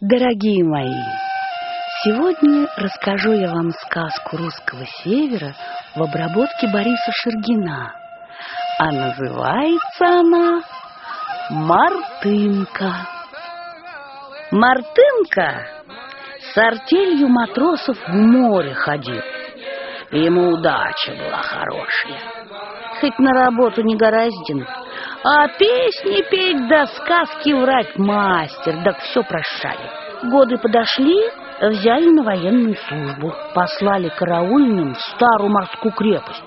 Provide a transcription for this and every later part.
Дорогие мои, сегодня расскажу я вам сказку русского севера в обработке Бориса Шергина. А называется она «Мартынка». Мартынка с артелью матросов в море ходил. Ему удача была хорошая. Хоть на работу не горазден, а песни петь да сказки врать мастер, да все прощали. Годы подошли, взяли на военную службу, послали караульным в старую морскую крепость.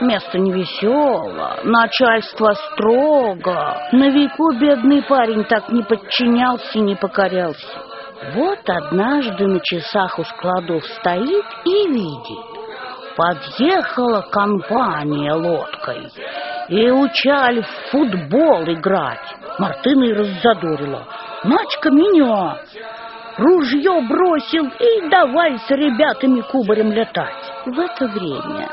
Место невесело, начальство строго. На веку бедный парень так не подчинялся и не покорялся. Вот однажды на часах у складов стоит и видит. Подъехала компания лодкой и учали в футбол играть. Мартына и раззадорила. Мачка меня! Ружье бросил и давай с ребятами кубарем летать. В это время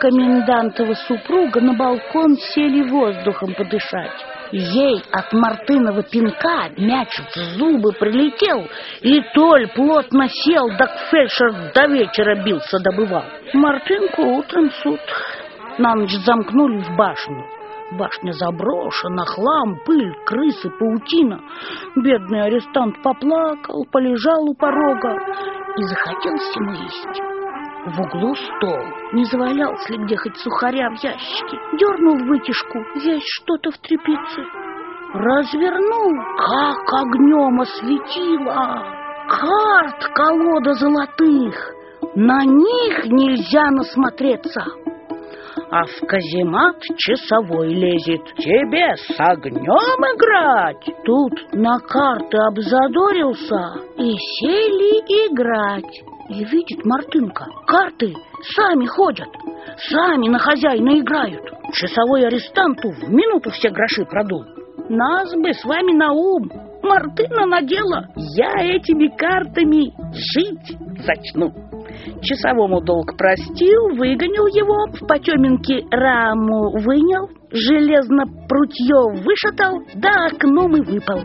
комендантова супруга на балкон сели воздухом подышать. Ей от Мартынова пинка мяч в зубы прилетел, и Толь плотно сел, да фельдшер до вечера бился добывал. Мартынку утром суд. На ночь замкнули в башню. Башня заброшена, хлам, пыль, крысы, паутина. Бедный арестант поплакал, полежал у порога и захотелось ему есть. В углу стол. Не завалялся ли где хоть сухаря в ящике? Дернул вытяжку, есть что-то в тряпице. Развернул, как огнем осветило. Карт колода золотых. На них нельзя насмотреться а в каземат часовой лезет. Тебе с огнем играть? Тут на карты обзадорился и сели играть. И видит Мартынка, карты сами ходят, сами на хозяина играют. Часовой арестанту в минуту все гроши продул. Нас бы с вами на ум, Мартына надела, я этими картами жить зачну. Часовому долг простил, выгонил его, в потеменке раму вынял, железно прутье вышатал, да окном и выпал.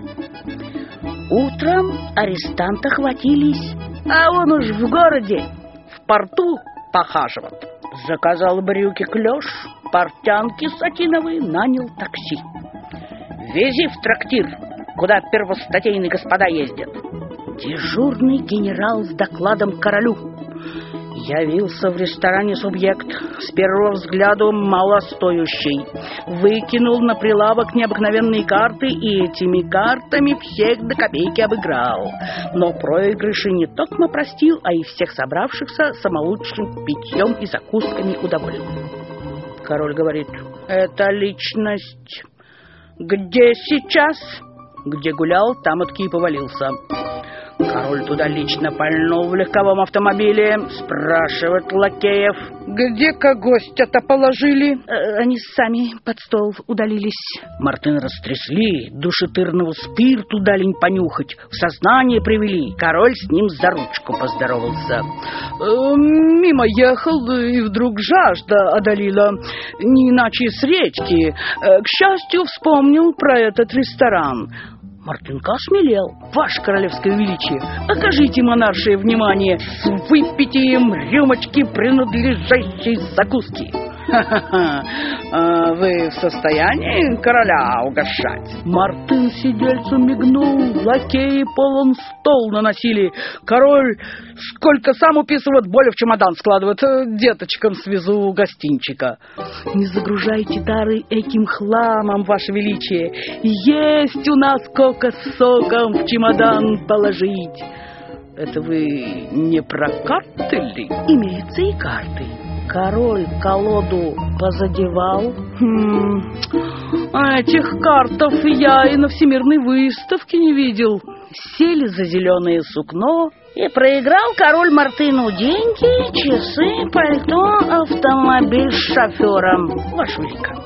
Утром арестанта хватились, а он уж в городе, в порту похаживал. Заказал брюки клеш, портянки сатиновые, нанял такси. Вези в трактир, куда первостатейные господа ездят. Дежурный генерал с докладом королю. Явился в ресторане субъект, с первого взгляда малостоящий. Выкинул на прилавок необыкновенные карты и этими картами всех до копейки обыграл. Но проигрыши не только простил, а и всех собравшихся самолучшим питьем и закусками удоволен. Король говорит, это личность. Где сейчас? Где гулял, там от и повалился. Король туда лично пальнул в легковом автомобиле. Спрашивает лакеев. Где-ка гостя-то положили? Э, они сами под стол удалились. Мартын растрясли, душетырного спирту дали понюхать, в сознание привели. Король с ним за ручку поздоровался. Э, мимо ехал, и вдруг жажда одолела, не иначе с речки. Э, к счастью, вспомнил про этот ресторан. Мартынка осмелел. Ваше королевское величие, окажите монаршее внимание с выпитием рюмочки принадлежащей закуски. Ха-ха-ха, а вы в состоянии короля угощать? Мартын сидельцу мигнул, лакеи полон стол наносили. Король сколько сам уписывает, более в чемодан складывает, э, деточкам свезу гостинчика. Не загружайте дары этим хламом, ваше величие. Есть у нас кока с соком в чемодан положить. Это вы не про карты ли? Имеются и карты. Король колоду позадевал. Хм, а этих картов я и на всемирной выставке не видел. Сели за зеленое сукно, и проиграл король Мартыну деньги, часы, пальто, автомобиль с шофером. Ваше великое.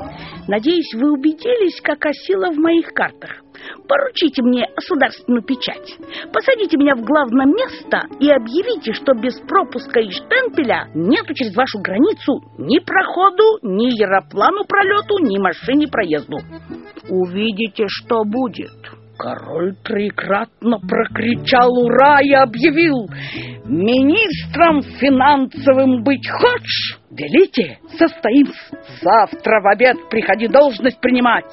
Надеюсь, вы убедились, как осила в моих картах. Поручите мне государственную печать. Посадите меня в главное место и объявите, что без пропуска и штемпеля нету через вашу границу ни проходу, ни яроплану пролету, ни машине проезду. Увидите, что будет. Король троекратно прокричал «Ура!» и объявил «Министром финансовым быть хочешь? Велите, состоимся. Завтра в обед приходи должность принимать».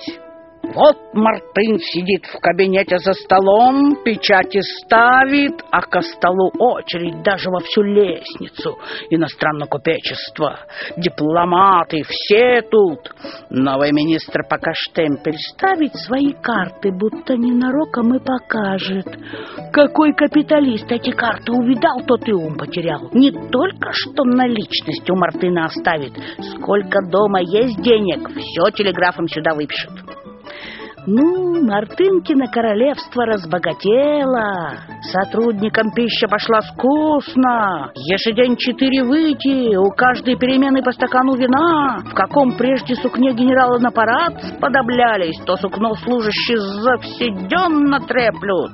Вот Мартын сидит в кабинете за столом, печати ставит, а ко столу очередь даже во всю лестницу. Иностранное купечество, дипломаты, все тут. Новый министр пока штемпель ставит свои карты, будто ненароком и покажет. Какой капиталист эти карты увидал, тот и ум потерял. Не только что наличность у Мартына оставит, сколько дома есть денег, все телеграфом сюда выпишет. Ну, Мартынкино королевство разбогатело. Сотрудникам пища пошла скучно. Ежедень четыре выйти, у каждой перемены по стакану вина. В каком прежде сукне генерала на парад сподоблялись, то сукно служащие завседенно треплют.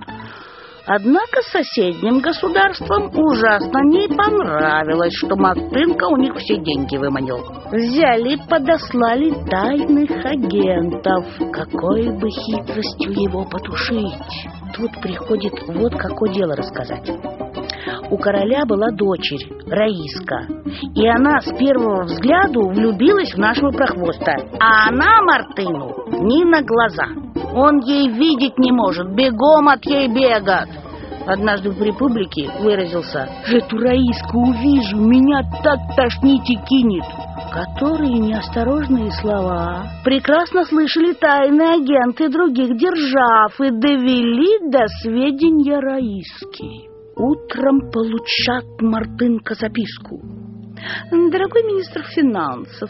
Однако соседним государствам ужасно не понравилось, что Мартынка у них все деньги выманил. Взяли, подослали тайных агентов. Какой бы хитростью его потушить? Тут приходит вот какое дело рассказать. У короля была дочерь, Раиска, и она с первого взгляду влюбилась в нашего прохвоста, а она Мартыну ни на глаза. Он ей видеть не может, бегом от ей бегает. Однажды в республике выразился «Эту Раиску увижу, меня так тошнить и кинет». Которые неосторожные слова прекрасно слышали тайные агенты других держав и довели до сведения Раиски. Утром получат Мартынка записку. Дорогой министр финансов,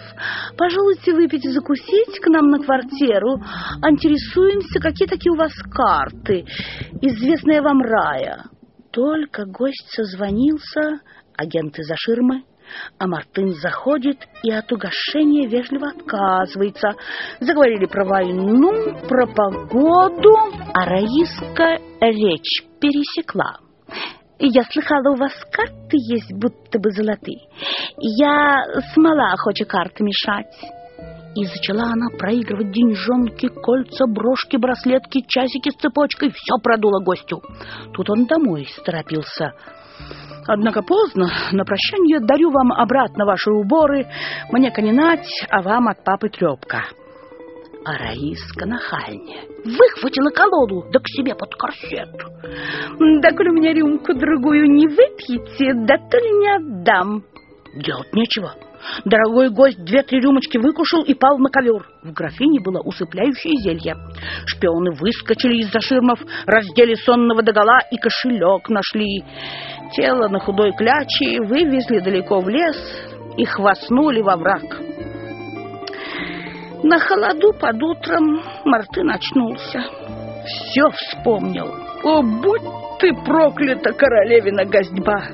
пожалуйте выпить и закусить к нам на квартиру. Интересуемся, какие такие у вас карты, известная вам рая. Только гость созвонился, агенты за ширмы, а Мартын заходит и от угощения вежливо отказывается. Заговорили про войну, про погоду, а Раиска речь пересекла. Я слыхала, у вас карты есть, будто бы золотые. Я смола хочу карты мешать. И зачала она проигрывать деньжонки, кольца, брошки, браслетки, часики с цепочкой. Все продуло гостю. Тут он домой торопился. Однако поздно. На прощание дарю вам обратно ваши уборы. Мне конинать, а вам от папы трепка а Раиска нахальнее. Выхватила колоду, да к себе под корсет. Да коли мне рюмку другую не выпьете, да то ли не отдам. Делать нечего. Дорогой гость две-три рюмочки выкушал и пал на ковер. В графине было усыпляющее зелье. Шпионы выскочили из-за ширмов, раздели сонного догола и кошелек нашли. Тело на худой кляче вывезли далеко в лес и хвастнули во враг. На холоду под утром Мартын очнулся. Все вспомнил. О, будь ты проклята, королевина гостьба!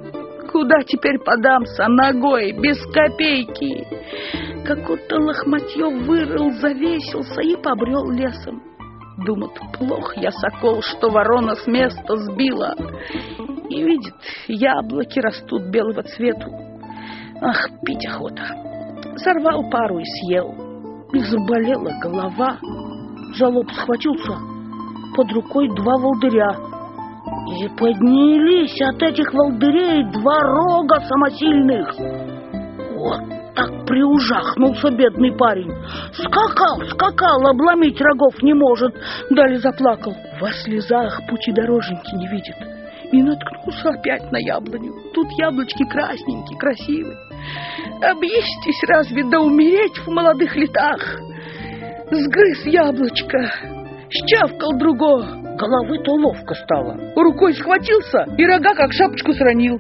Куда теперь подамся ногой, без копейки? Какое-то лохматье вырыл, завесился и побрел лесом. Думает, плохо я, сокол, что ворона с места сбила. И видит, яблоки растут белого цвету. Ах, пить охота. Сорвал пару и съел и заболела голова. За лоб схватился, под рукой два волдыря. И поднялись от этих волдырей два рога самосильных. Вот так приужахнулся бедный парень. Скакал, скакал, обломить рогов не может. Далее заплакал. Во слезах пути дороженьки не видит. И наткнулся опять на яблоню. Тут яблочки красненькие, красивые. Объестись разве да умереть в молодых летах? Сгрыз яблочко, щавкал другого, головы-то ловко стало. Рукой схватился и рога как шапочку сранил.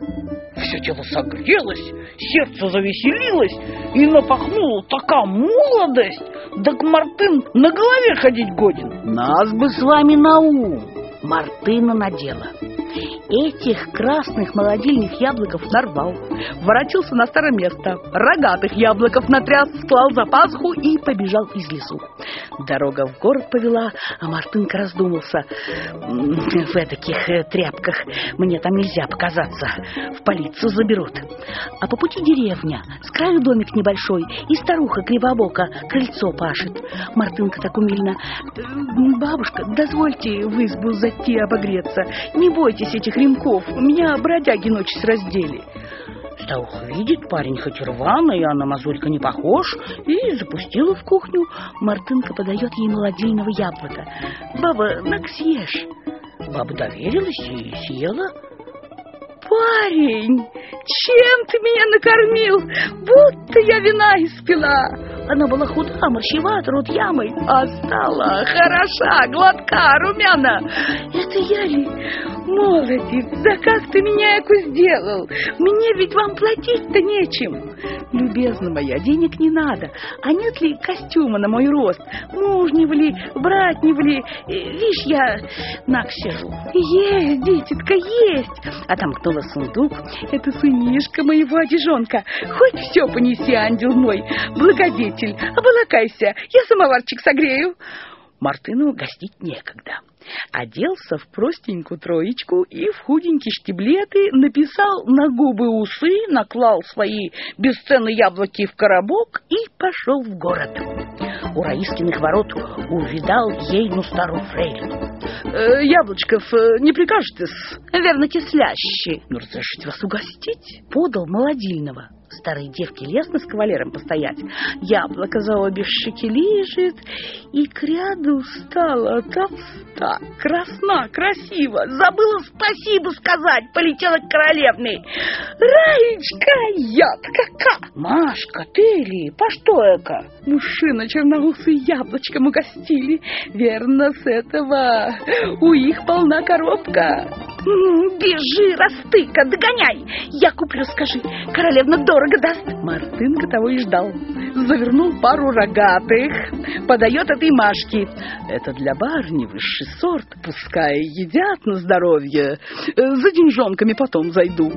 Все тело согрелось, сердце завеселилось и напахнуло такая молодость, да к Мартын на голове ходить годен. Нас бы с вами на ум, Мартына надела. Этих красных молодильных яблоков нарвал, воротился на старое место, рогатых яблоков натряс, склал за пазуху и побежал из лесу. Дорога в город повела, а Мартынка раздумался. В таких э, тряпках мне там нельзя показаться, в полицию заберут. А по пути деревня, с краю домик небольшой, и старуха кривобока крыльцо пашет. Мартынка так умильно. Бабушка, дозвольте в избу зайти обогреться. Не бойтесь этих ремков, меня бродяги ночью раздели. Старуха видит, парень хоть рваный, а на мазурика не похож, и запустила в кухню. Мартынка подает ей молодильного яблока. «Баба, на съешь». Баба доверилась и съела. «Парень, чем ты меня накормил? Будто я вина испила!» Она была худа, морщевата, рот ямой, а стала хороша, гладка, румяна. Это я ли? Молодец, да как ты меня эку сделал? Мне ведь вам платить-то нечем. Любезна моя, денег не надо. А нет ли костюма на мой рост? Мужнего ли, братнего ли? Вишь, я наг сижу. Есть, дитятка, есть. А там ткнула сундук. Это сынишка моего одежонка. Хоть все понеси, ангел мой. Благодетель, оболакайся, я самоварчик согрею. Мартыну гостить некогда. Оделся в простенькую троечку и в худенькие штиблеты написал на губы усы, наклал свои бесценные яблоки в коробок и пошел в город. У Раискиных ворот увидал ейну старую фрейлину. Э, яблочков э, не прикажете-с? Верно, кислящие. Ну, разрешите вас угостить? Подал молодильного старой девке лестно с кавалером постоять. Яблоко за обе щеки лежит, и к ряду стала толста, красна, красиво. Забыла спасибо сказать, полетела к королевной. Раечка, яблоко! Машка, ты ли? По что это? Мужчина черноусый яблочком угостили. Верно, с этого у их полна коробка. Бежи, растыка, догоняй! Я куплю, скажи, королевна дорого даст. Мартынка того и ждал. Завернул пару рогатых, подает этой Машке. Это для барни высший сорт, пускай едят на здоровье. За деньжонками потом зайду.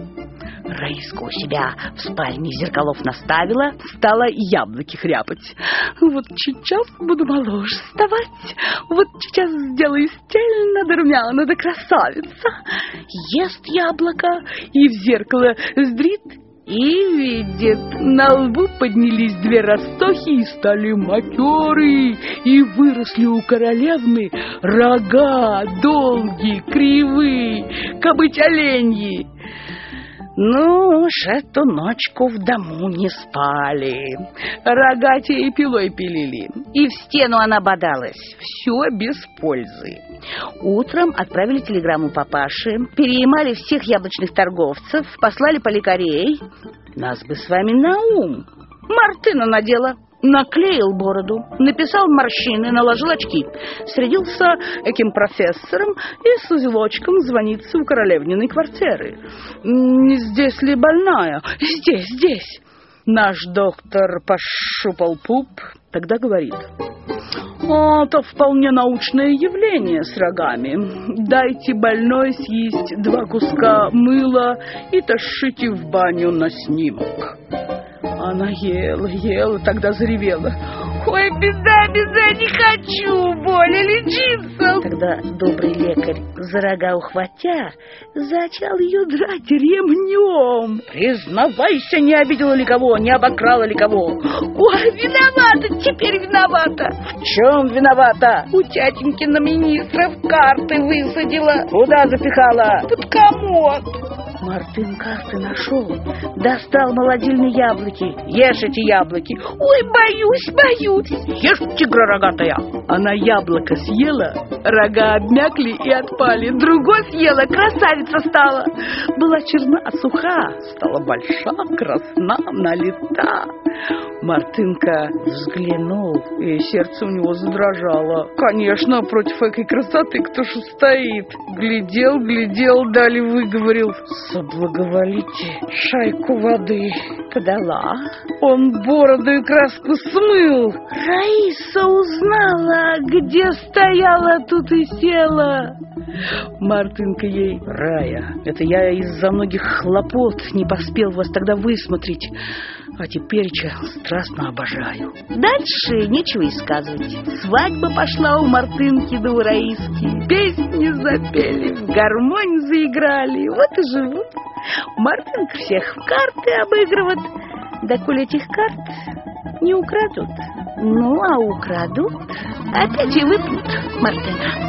Раиска у себя в спальне зеркалов наставила, стала яблоки хряпать. Вот сейчас буду моложе вставать, вот сейчас сделаю стельно да румяна да красавица. Ест яблоко и в зеркало сдрит и видит, на лбу поднялись две ростохи и стали матерые, и выросли у королевны рога долгие, кривые, кабыть оленьи. Ну уж эту ночку в дому не спали. Рогатей пилой пилили. И в стену она бодалась. Все без пользы. Утром отправили телеграмму папаше, переимали всех яблочных торговцев, послали поликарей. Нас бы с вами на ум. Мартына надела наклеил бороду, написал морщины, наложил очки, средился этим профессором и с узелочком звонится у королевниной квартиры. Здесь ли больная? Здесь, здесь. Наш доктор пощупал пуп, тогда говорит... Это вполне научное явление с рогами. Дайте больной съесть два куска мыла и тащите в баню на снимок. Она ела, ела, тогда заревела. Ой, беда, беда, не хочу, боли лечиться. Тогда добрый лекарь, за рога ухватя, зачал ее драть ремнем. Признавайся, не обидела ли кого, не обокрала ли кого. Ой, виновата, теперь виновата. В чем виновата? У тятеньки на министров карты высадила. Куда запихала? Под комод. Мартын карты нашел, достал молодильные яблоки. Ешь эти яблоки. Ой, боюсь, боюсь. Ешь, тигра рогатая. Она яблоко съела, рога обмякли и отпали. Другой съела, красавица стала. Была черна, суха, стала большая, красна, налита. Мартынка взглянул, и сердце у него задрожало. Конечно, против этой красоты кто ж стоит. Глядел, глядел, далее выговорил. Соблаговолите шайку воды подала. Он бороду и краску смыл. Раиса узнала, где стояла, тут и села. Мартынка ей, Рая, это я из-за многих хлопот не поспел вас тогда высмотреть, а теперь страстно обожаю. Дальше нечего и сказывать. Свадьба пошла у Мартынки да у Раиски. Песни запели, в гармонь заиграли, вот и живут. Мартынка всех в карты обыгрывает, да коль этих карт не украдут. Ну, а украдут, опять и выпьют Мартына.